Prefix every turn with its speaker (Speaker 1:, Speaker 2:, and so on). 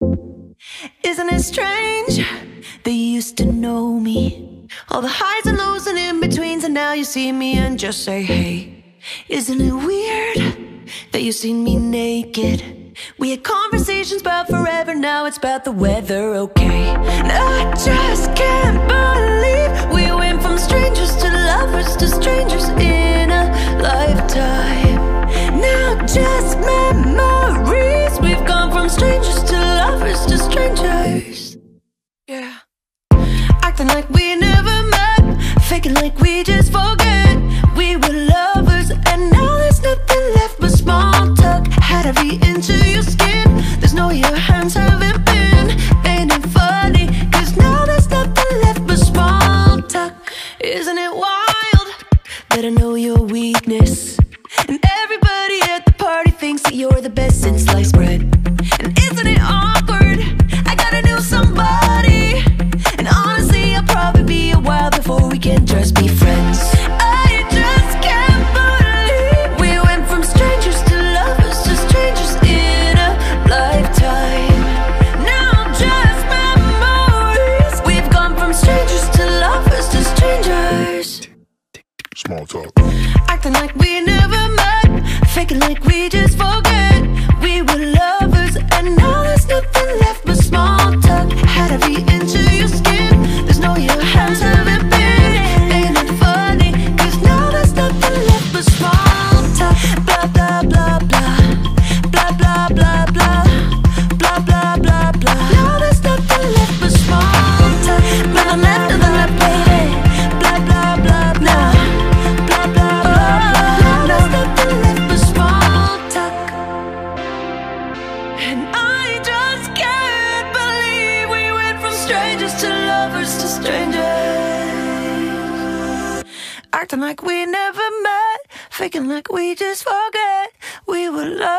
Speaker 1: Isn't it strange you used to know me? All the highs and lows and in betweens, and now you see me and just say, hey. Isn't it weird that you seen me naked? We had conversations about forever, now it's about the weather, okay? And I just can't believe we went from strangers to lovers to strangers in a lifetime. Now just to into your skin. There's no your hands haven't been. Ain't it funny? Cause now there's nothing left but small talk. Isn't it wild that I know your weakness? And everybody at the party thinks that you're the best
Speaker 2: Small talk.
Speaker 1: Acting like we never met, faking like we just strangers to lovers to strangers. Acting like we never met, faking like we just forget we were lovers,